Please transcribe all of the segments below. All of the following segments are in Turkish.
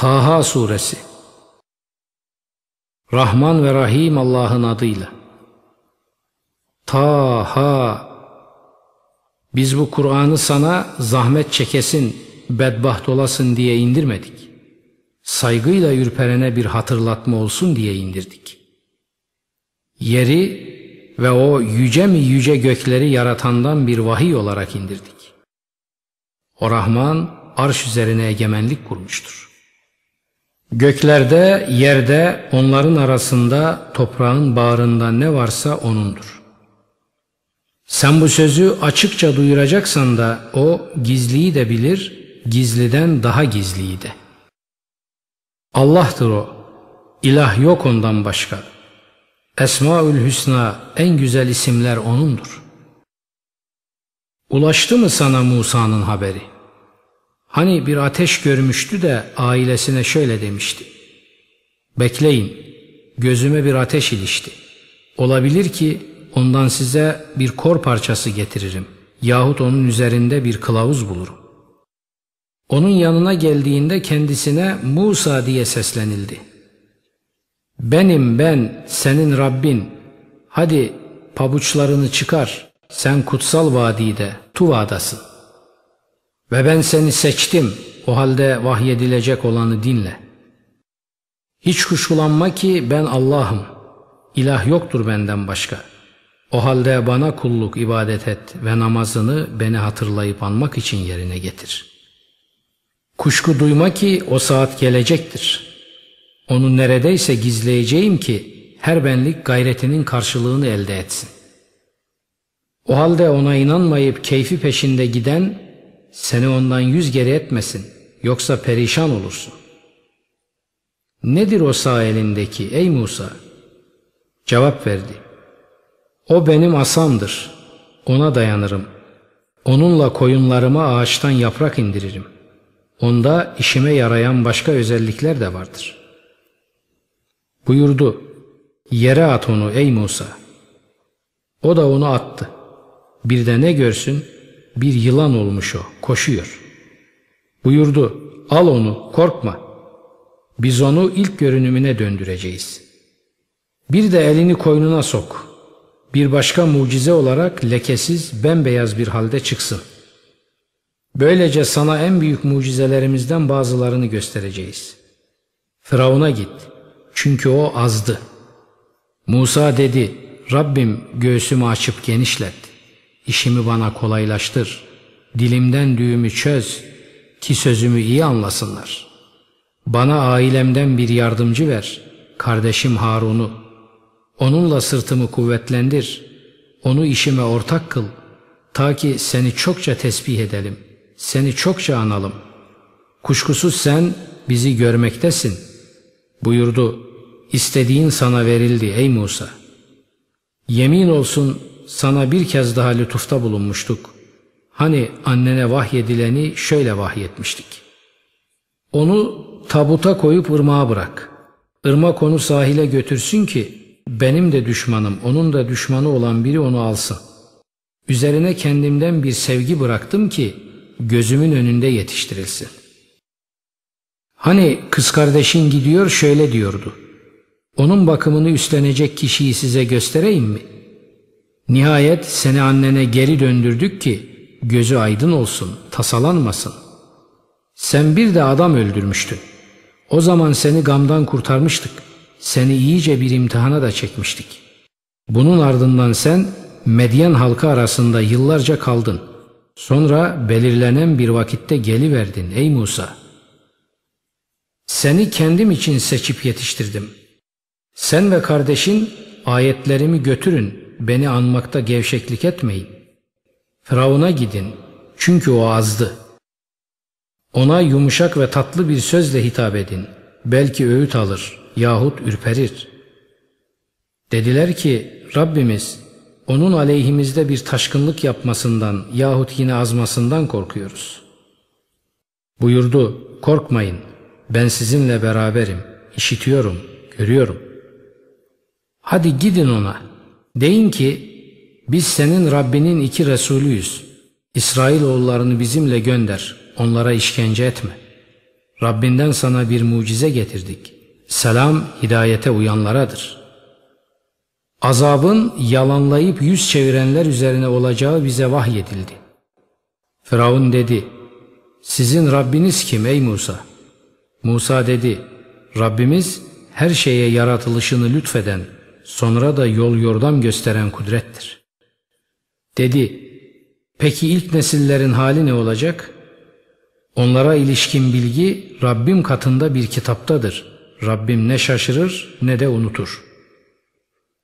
Taha Suresi Rahman ve Rahim Allah'ın adıyla Taha Biz bu Kur'an'ı sana zahmet çekesin, bedbaht olasın diye indirmedik. Saygıyla ürperene bir hatırlatma olsun diye indirdik. Yeri ve o yüce mi yüce gökleri yaratandan bir vahiy olarak indirdik. O Rahman arş üzerine egemenlik kurmuştur. Göklerde, yerde, onların arasında, toprağın bağrında ne varsa O'nundur. Sen bu sözü açıkça duyuracaksan da O gizliyi de bilir, gizliden daha gizliyi de. Allah'tır O, ilah yok ondan başka. Esmaül Hüsna en güzel isimler O'nundur. Ulaştı mı sana Musa'nın haberi? Hani bir ateş görmüştü de ailesine şöyle demişti. Bekleyin, gözüme bir ateş ilişti. Olabilir ki ondan size bir kor parçası getiririm yahut onun üzerinde bir kılavuz bulurum. Onun yanına geldiğinde kendisine Musa diye seslenildi. Benim ben senin Rabbin. Hadi pabuçlarını çıkar. Sen kutsal vadide, Tuva'dasın. Ve ben seni seçtim. O halde vahyedilecek olanı dinle. Hiç kuşkulanma ki ben Allah'ım. İlah yoktur benden başka. O halde bana kulluk ibadet et ve namazını beni hatırlayıp anmak için yerine getir. Kuşku duyma ki o saat gelecektir. Onu neredeyse gizleyeceğim ki her benlik gayretinin karşılığını elde etsin. O halde ona inanmayıp keyfi peşinde giden seni ondan yüz geri etmesin yoksa perişan olursun. Nedir o sağ elindeki ey Musa? Cevap verdi. O benim asamdır. Ona dayanırım. Onunla koyunlarıma ağaçtan yaprak indiririm. Onda işime yarayan başka özellikler de vardır. Buyurdu. Yere at onu ey Musa. O da onu attı. Bir de ne görsün? Bir yılan olmuş o, koşuyor. Buyurdu, al onu, korkma. Biz onu ilk görünümüne döndüreceğiz. Bir de elini koynuna sok. Bir başka mucize olarak lekesiz, bembeyaz bir halde çıksın. Böylece sana en büyük mucizelerimizden bazılarını göstereceğiz. Firavun'a git. Çünkü o azdı. Musa dedi, Rabbim göğsümü açıp genişlet. İşimi bana kolaylaştır. Dilimden düğümü çöz ki sözümü iyi anlasınlar. Bana ailemden bir yardımcı ver, kardeşim Harun'u. Onunla sırtımı kuvvetlendir. Onu işime ortak kıl. Ta ki seni çokça tesbih edelim. Seni çokça analım. Kuşkusuz sen bizi görmektesin. Buyurdu, istediğin sana verildi ey Musa. Yemin olsun sana bir kez daha lütufta bulunmuştuk. Hani annene vahyedileni şöyle vahyetmiştik. Onu tabuta koyup ırmağa bırak. Irmak onu sahile götürsün ki benim de düşmanım, onun da düşmanı olan biri onu alsın. Üzerine kendimden bir sevgi bıraktım ki gözümün önünde yetiştirilsin. Hani kız kardeşin gidiyor şöyle diyordu. Onun bakımını üstlenecek kişiyi size göstereyim mi? Nihayet seni annene geri döndürdük ki gözü aydın olsun, tasalanmasın. Sen bir de adam öldürmüştün. O zaman seni gamdan kurtarmıştık. Seni iyice bir imtihana da çekmiştik. Bunun ardından sen Medyen halkı arasında yıllarca kaldın. Sonra belirlenen bir vakitte geliverdin ey Musa. Seni kendim için seçip yetiştirdim. Sen ve kardeşin ayetlerimi götürün, beni anmakta gevşeklik etmeyin. Firavun'a gidin, çünkü o azdı. Ona yumuşak ve tatlı bir sözle hitap edin. Belki öğüt alır yahut ürperir. Dediler ki Rabbimiz onun aleyhimizde bir taşkınlık yapmasından yahut yine azmasından korkuyoruz. Buyurdu korkmayın ben sizinle beraberim işitiyorum görüyorum. Hadi gidin ona deyin ki biz senin Rabbinin iki Resulüyüz. İsrailoğullarını bizimle gönder onlara işkence etme. Rabbinden sana bir mucize getirdik. Selam hidayete uyanlaradır. Azabın yalanlayıp yüz çevirenler üzerine olacağı bize vahyedildi. Firavun dedi, sizin Rabbiniz kim ey Musa? Musa dedi, Rabbimiz her şeye yaratılışını lütfeden, sonra da yol yordam gösteren kudrettir. Dedi, peki ilk nesillerin hali ne olacak? Onlara ilişkin bilgi Rabbim katında bir kitaptadır. Rabbim ne şaşırır ne de unutur.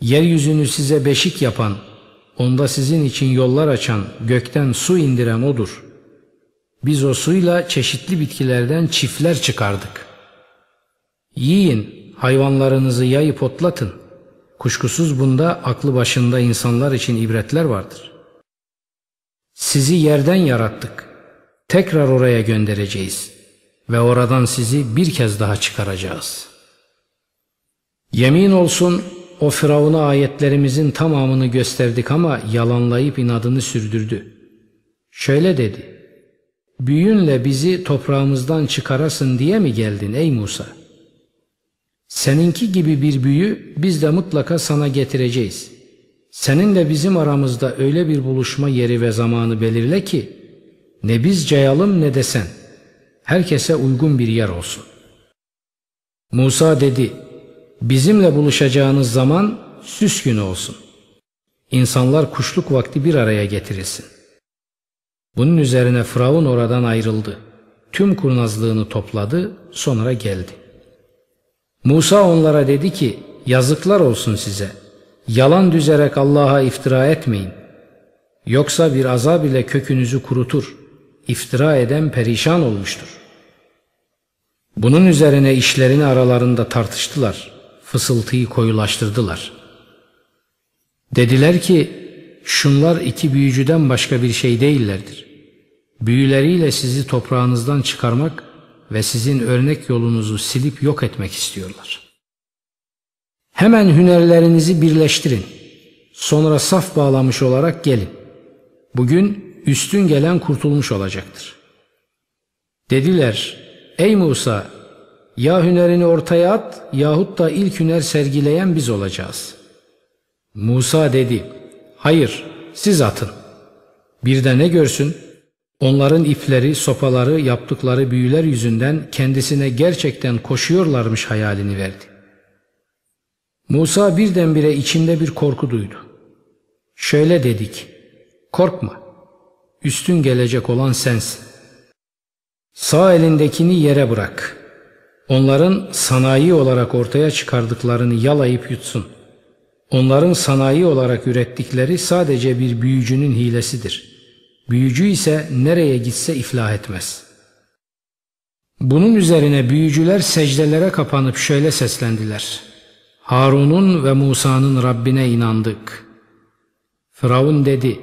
Yeryüzünü size beşik yapan, onda sizin için yollar açan, gökten su indiren O'dur. Biz o suyla çeşitli bitkilerden çiftler çıkardık. Yiyin, hayvanlarınızı yayıp otlatın. Kuşkusuz bunda aklı başında insanlar için ibretler vardır. Sizi yerden yarattık. Tekrar oraya göndereceğiz ve oradan sizi bir kez daha çıkaracağız. Yemin olsun o Firavun'a ayetlerimizin tamamını gösterdik ama yalanlayıp inadını sürdürdü. Şöyle dedi. Büyünle bizi toprağımızdan çıkarasın diye mi geldin ey Musa? Seninki gibi bir büyü biz de mutlaka sana getireceğiz. Seninle bizim aramızda öyle bir buluşma yeri ve zamanı belirle ki ne biz cayalım ne de sen. Herkese uygun bir yer olsun. Musa dedi, bizimle buluşacağınız zaman süs günü olsun. İnsanlar kuşluk vakti bir araya getirilsin. Bunun üzerine Firavun oradan ayrıldı. Tüm kurnazlığını topladı, sonra geldi. Musa onlara dedi ki, yazıklar olsun size. Yalan düzerek Allah'a iftira etmeyin. Yoksa bir azab ile kökünüzü kurutur. İftira eden perişan olmuştur. Bunun üzerine işlerini aralarında tartıştılar. Fısıltıyı koyulaştırdılar. Dediler ki, şunlar iki büyücüden başka bir şey değillerdir. Büyüleriyle sizi toprağınızdan çıkarmak ve sizin örnek yolunuzu silip yok etmek istiyorlar. Hemen hünerlerinizi birleştirin. Sonra saf bağlamış olarak gelin. Bugün üstün gelen kurtulmuş olacaktır. Dediler, ey Musa, ya hünerini ortaya at yahut da ilk hüner sergileyen biz olacağız. Musa dedi, hayır siz atın. Bir de ne görsün? Onların ipleri, sopaları, yaptıkları büyüler yüzünden kendisine gerçekten koşuyorlarmış hayalini verdi. Musa birdenbire içinde bir korku duydu. Şöyle dedik, korkma, üstün gelecek olan sensin. Sağ elindekini yere bırak. Onların sanayi olarak ortaya çıkardıklarını yalayıp yutsun. Onların sanayi olarak ürettikleri sadece bir büyücünün hilesidir.'' Büyücü ise nereye gitse iflah etmez. Bunun üzerine büyücüler secdelere kapanıp şöyle seslendiler. Harun'un ve Musa'nın Rabbine inandık. Firavun dedi,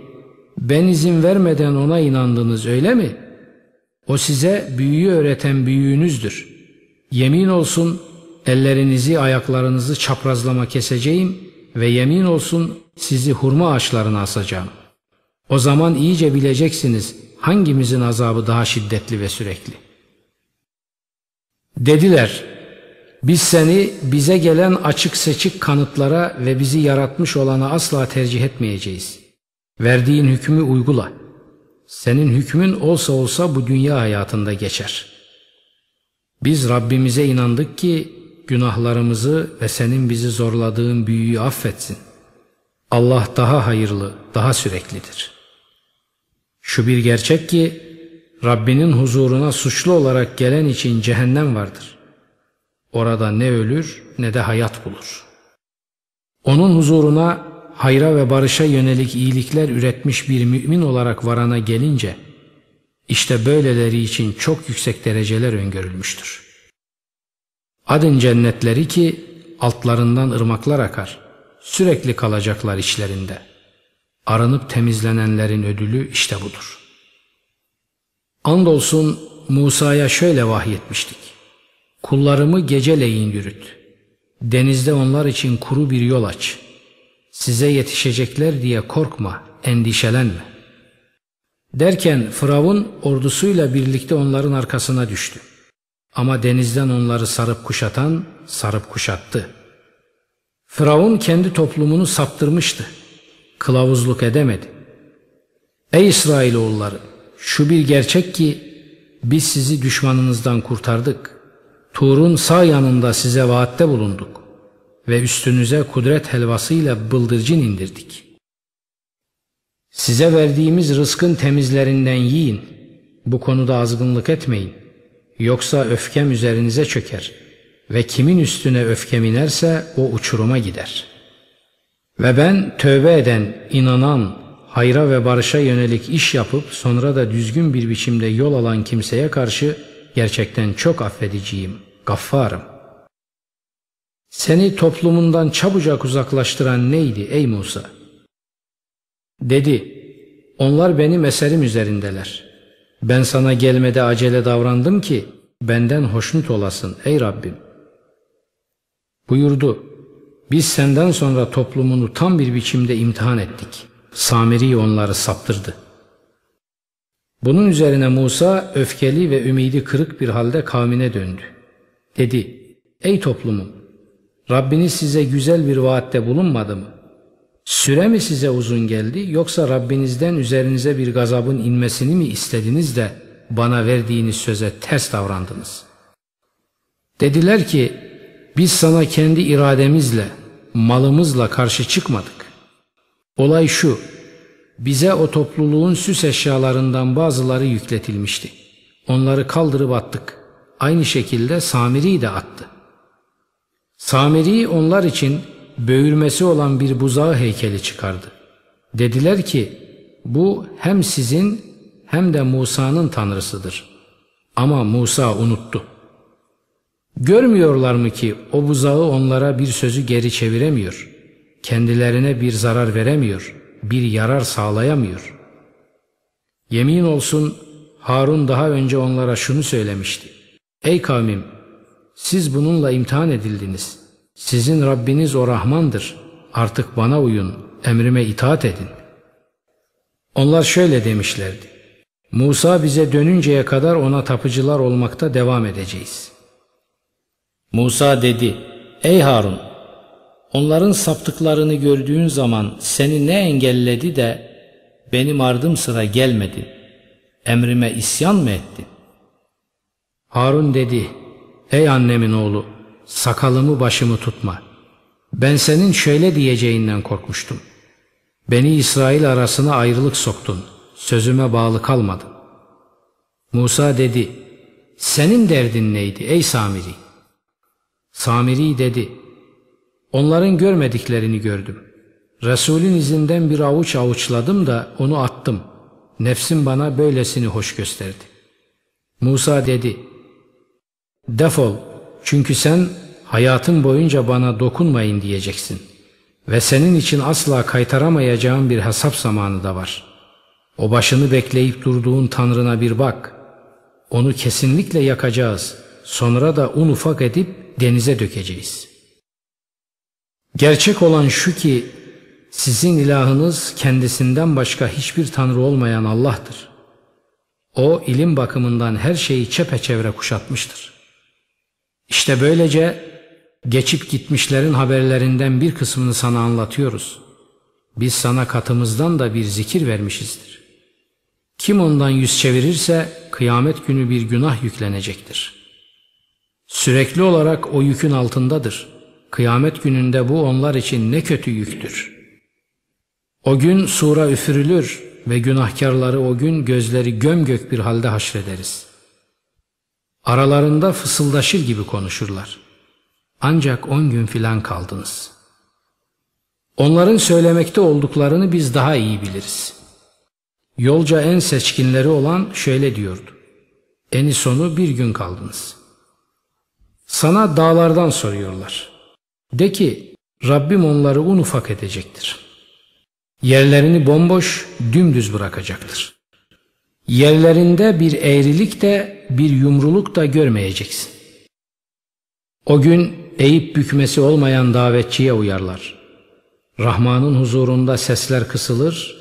ben izin vermeden ona inandınız öyle mi? O size büyüyü öğreten büyüğünüzdür. Yemin olsun ellerinizi ayaklarınızı çaprazlama keseceğim ve yemin olsun sizi hurma ağaçlarına asacağım.'' O zaman iyice bileceksiniz hangimizin azabı daha şiddetli ve sürekli. Dediler, biz seni bize gelen açık seçik kanıtlara ve bizi yaratmış olana asla tercih etmeyeceğiz. Verdiğin hükmü uygula. Senin hükmün olsa olsa bu dünya hayatında geçer. Biz Rabbimize inandık ki günahlarımızı ve senin bizi zorladığın büyüyü affetsin. Allah daha hayırlı, daha süreklidir.'' Şu bir gerçek ki Rabbinin huzuruna suçlu olarak gelen için cehennem vardır. Orada ne ölür ne de hayat bulur. Onun huzuruna hayra ve barışa yönelik iyilikler üretmiş bir mümin olarak varana gelince işte böyleleri için çok yüksek dereceler öngörülmüştür. Adın cennetleri ki altlarından ırmaklar akar, sürekli kalacaklar içlerinde.'' Aranıp temizlenenlerin ödülü işte budur. Andolsun Musa'ya şöyle vahyetmiştik. Kullarımı geceleyin yürüt. Denizde onlar için kuru bir yol aç. Size yetişecekler diye korkma, endişelenme. Derken Firavun ordusuyla birlikte onların arkasına düştü. Ama denizden onları sarıp kuşatan sarıp kuşattı. Firavun kendi toplumunu saptırmıştı. Kılavuzluk edemedi. Ey İsrailoğulları şu bir gerçek ki biz sizi düşmanınızdan kurtardık. Tur'un sağ yanında size vaatte bulunduk ve üstünüze kudret helvasıyla bıldırcın indirdik. Size verdiğimiz rızkın temizlerinden yiyin. Bu konuda azgınlık etmeyin. Yoksa öfkem üzerinize çöker ve kimin üstüne öfkem inerse o uçuruma gider. Ve ben tövbe eden, inanan, hayra ve barışa yönelik iş yapıp sonra da düzgün bir biçimde yol alan kimseye karşı gerçekten çok affediciyim, gaffarım. Seni toplumundan çabucak uzaklaştıran neydi ey Musa? Dedi, onlar benim eserim üzerindeler. Ben sana gelmede acele davrandım ki benden hoşnut olasın ey Rabbim. Buyurdu, biz senden sonra toplumunu tam bir biçimde imtihan ettik. Samiri onları saptırdı. Bunun üzerine Musa öfkeli ve ümidi kırık bir halde kavmine döndü. Dedi, ey toplumum, Rabbiniz size güzel bir vaatte bulunmadı mı? Süre mi size uzun geldi yoksa Rabbinizden üzerinize bir gazabın inmesini mi istediniz de bana verdiğiniz söze ters davrandınız? Dediler ki biz sana kendi irademizle, malımızla karşı çıkmadık. Olay şu, bize o topluluğun süs eşyalarından bazıları yükletilmişti. Onları kaldırıp attık. Aynı şekilde Samiri'yi de attı. Samiri onlar için böğürmesi olan bir buzağı heykeli çıkardı. Dediler ki bu hem sizin hem de Musa'nın tanrısıdır. Ama Musa unuttu. Görmüyorlar mı ki o buzağı onlara bir sözü geri çeviremiyor. Kendilerine bir zarar veremiyor, bir yarar sağlayamıyor. Yemin olsun Harun daha önce onlara şunu söylemişti. Ey kavmim siz bununla imtihan edildiniz. Sizin Rabbiniz o Rahmandır. Artık bana uyun, emrime itaat edin. Onlar şöyle demişlerdi. Musa bize dönünceye kadar ona tapıcılar olmakta devam edeceğiz. Musa dedi, Ey Harun, onların saptıklarını gördüğün zaman seni ne engelledi de benim ardım sıra gelmedin? Emrime isyan mı ettin? Harun dedi, Ey annemin oğlu, sakalımı başımı tutma. Ben senin şöyle diyeceğinden korkmuştum. Beni İsrail arasına ayrılık soktun. Sözüme bağlı kalmadın. Musa dedi, senin derdin neydi ey Samiri? Samiri dedi, onların görmediklerini gördüm. Resulün izinden bir avuç avuçladım da onu attım. Nefsim bana böylesini hoş gösterdi. Musa dedi, defol çünkü sen hayatın boyunca bana dokunmayın diyeceksin. Ve senin için asla kaytaramayacağım bir hesap zamanı da var. O başını bekleyip durduğun Tanrına bir bak. Onu kesinlikle yakacağız. Sonra da un ufak edip denize dökeceğiz. Gerçek olan şu ki sizin ilahınız kendisinden başka hiçbir tanrı olmayan Allah'tır. O ilim bakımından her şeyi çepeçevre kuşatmıştır. İşte böylece geçip gitmişlerin haberlerinden bir kısmını sana anlatıyoruz. Biz sana katımızdan da bir zikir vermişizdir. Kim ondan yüz çevirirse kıyamet günü bir günah yüklenecektir. Sürekli olarak o yükün altındadır. Kıyamet gününde bu onlar için ne kötü yüktür. O gün sura üfürülür ve günahkarları o gün gözleri gömgök bir halde haşrederiz.'' Aralarında fısıldaşır gibi konuşurlar. Ancak on gün filan kaldınız. Onların söylemekte olduklarını biz daha iyi biliriz. Yolca en seçkinleri olan şöyle diyordu. Eni sonu bir gün kaldınız. Sana dağlardan soruyorlar. De ki Rabbim onları un ufak edecektir. Yerlerini bomboş, dümdüz bırakacaktır. Yerlerinde bir eğrilik de bir yumruluk da görmeyeceksin. O gün eğip bükmesi olmayan davetçiye uyarlar. Rahman'ın huzurunda sesler kısılır,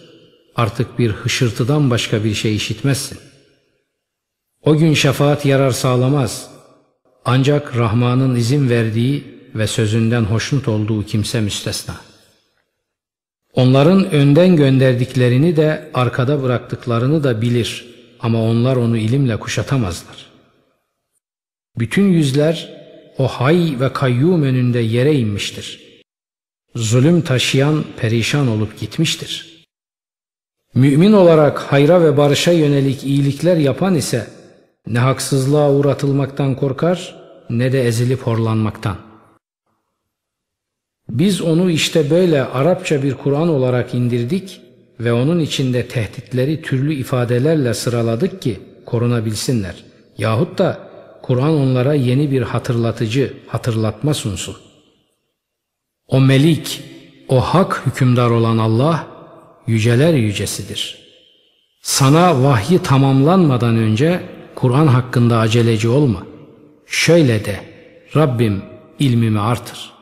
artık bir hışırtıdan başka bir şey işitmezsin. O gün şefaat yarar sağlamaz, Ancak Rahman'ın izin verdiği ve sözünden hoşnut olduğu kimse müstesna. Onların önden gönderdiklerini de arkada bıraktıklarını da bilir ama onlar onu ilimle kuşatamazlar. Bütün yüzler o hay ve kayyum önünde yere inmiştir. Zulüm taşıyan perişan olup gitmiştir. Mümin olarak hayra ve barışa yönelik iyilikler yapan ise ne haksızlığa uğratılmaktan korkar ne de ezilip horlanmaktan. Biz onu işte böyle Arapça bir Kur'an olarak indirdik ve onun içinde tehditleri türlü ifadelerle sıraladık ki korunabilsinler. Yahut da Kur'an onlara yeni bir hatırlatıcı, hatırlatma sunsun. O melik, o hak hükümdar olan Allah, yüceler yücesidir. Sana vahyi tamamlanmadan önce Kur'an hakkında aceleci olma. Şöyle de, Rabbim ilmimi artır.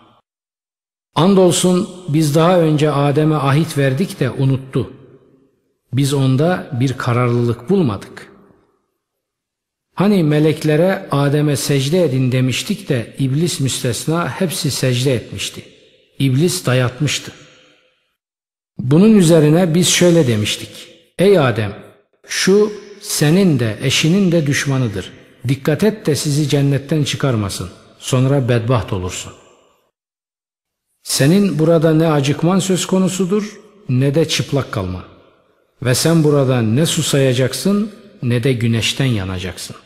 Andolsun biz daha önce Adem'e ahit verdik de unuttu. Biz onda bir kararlılık bulmadık. Hani meleklere Adem'e secde edin demiştik de iblis müstesna hepsi secde etmişti. İblis dayatmıştı. Bunun üzerine biz şöyle demiştik. Ey Adem şu senin de eşinin de düşmanıdır. Dikkat et de sizi cennetten çıkarmasın. Sonra bedbaht olursun. Senin burada ne acıkman söz konusudur ne de çıplak kalman. Ve sen burada ne susayacaksın ne de güneşten yanacaksın.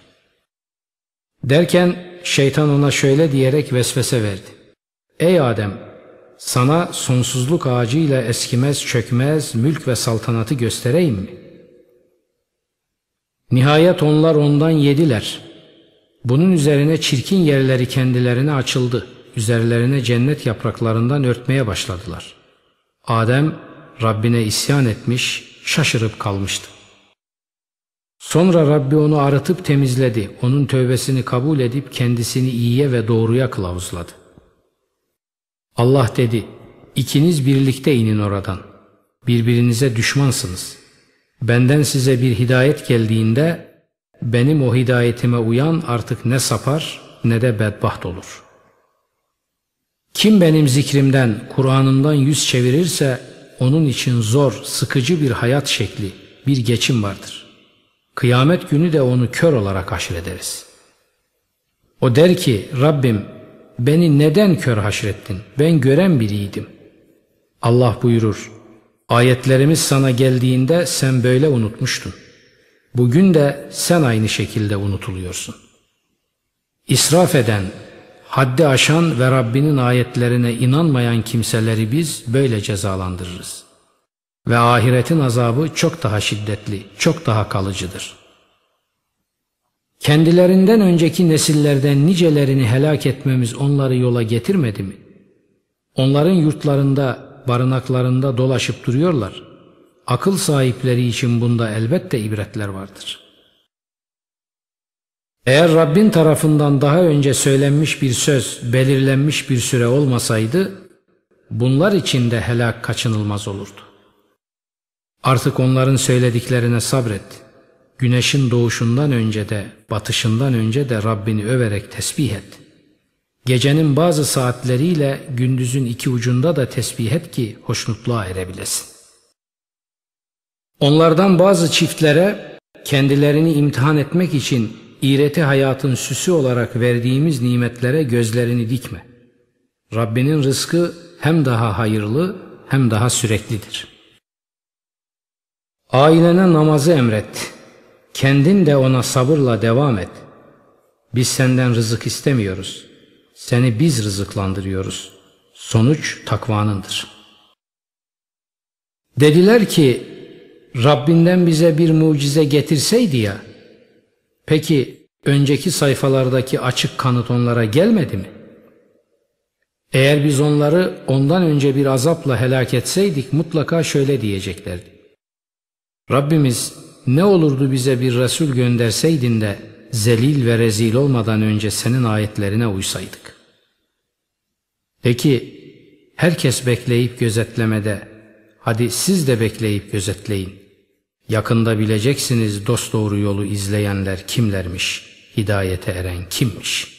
Derken şeytan ona şöyle diyerek vesvese verdi. Ey Adem sana sonsuzluk ağacıyla eskimez çökmez mülk ve saltanatı göstereyim mi? Nihayet onlar ondan yediler. Bunun üzerine çirkin yerleri kendilerine açıldı. Üzerlerine cennet yapraklarından örtmeye başladılar. Adem Rabbine isyan etmiş, şaşırıp kalmıştı. Sonra Rabbi onu arıtıp temizledi. Onun tövbesini kabul edip kendisini iyiye ve doğruya kılavuzladı. Allah dedi, ikiniz birlikte inin oradan. Birbirinize düşmansınız. Benden size bir hidayet geldiğinde benim o hidayetime uyan artık ne sapar ne de bedbaht olur. Kim benim zikrimden, Kur'an'ımdan yüz çevirirse onun için zor, sıkıcı bir hayat şekli, bir geçim vardır. Kıyamet günü de onu kör olarak haşrederiz. O der ki Rabbim beni neden kör haşrettin? Ben gören biriydim. Allah buyurur. Ayetlerimiz sana geldiğinde sen böyle unutmuştun. Bugün de sen aynı şekilde unutuluyorsun. İsraf eden, haddi aşan ve Rabbinin ayetlerine inanmayan kimseleri biz böyle cezalandırırız. Ve ahiretin azabı çok daha şiddetli, çok daha kalıcıdır.'' Kendilerinden önceki nesillerden nicelerini helak etmemiz onları yola getirmedi mi? Onların yurtlarında, barınaklarında dolaşıp duruyorlar. Akıl sahipleri için bunda elbette ibretler vardır. Eğer Rabbin tarafından daha önce söylenmiş bir söz, belirlenmiş bir süre olmasaydı, bunlar için de helak kaçınılmaz olurdu. Artık onların söylediklerine sabret. Güneşin doğuşundan önce de batışından önce de Rabbini överek tesbih et. Gecenin bazı saatleriyle gündüzün iki ucunda da tesbih et ki hoşnutluğa erebilesin. Onlardan bazı çiftlere kendilerini imtihan etmek için iğreti hayatın süsü olarak verdiğimiz nimetlere gözlerini dikme. Rabbinin rızkı hem daha hayırlı hem daha süreklidir. Ailene namazı emret. Kendin de ona sabırla devam et. Biz senden rızık istemiyoruz. Seni biz rızıklandırıyoruz. Sonuç takvanındır. Dediler ki Rabbinden bize bir mucize getirseydi ya. Peki önceki sayfalardaki açık kanıt onlara gelmedi mi? Eğer biz onları ondan önce bir azapla helak etseydik mutlaka şöyle diyeceklerdi. Rabbimiz ne olurdu bize bir Resul gönderseydin de zelil ve rezil olmadan önce senin ayetlerine uysaydık. Peki herkes bekleyip gözetlemede, hadi siz de bekleyip gözetleyin. Yakında bileceksiniz dosdoğru yolu izleyenler kimlermiş, hidayete eren kimmiş.''